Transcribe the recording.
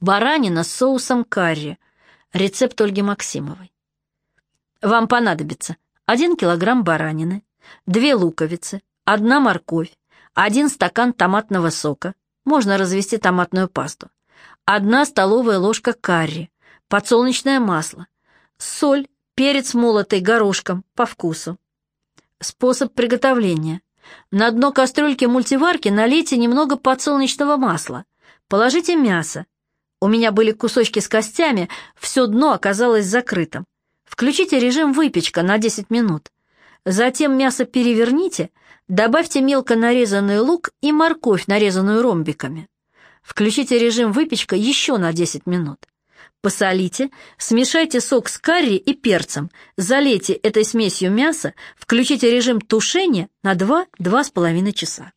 Баранина с соусом карри. Рецепт Ольги Максимовой. Вам понадобится 1 килограмм баранины, 2 луковицы, 1 морковь, 1 стакан томатного сока, можно развести томатную пасту, 1 столовая ложка карри, подсолнечное масло, соль, перец молотый горошком по вкусу. Способ приготовления. На дно кастрюльки мультиварки налейте немного подсолнечного масла. Положите мясо. У меня были кусочки с костями, все дно оказалось закрытым. Включите режим выпечка на 10 минут. Затем мясо переверните, добавьте мелко нарезанный лук и морковь, нарезанную ромбиками. Включите режим выпечка еще на 10 минут. Посолите, смешайте сок с карри и перцем, залейте этой смесью мясо, включите режим тушения на 2-2,5 часа.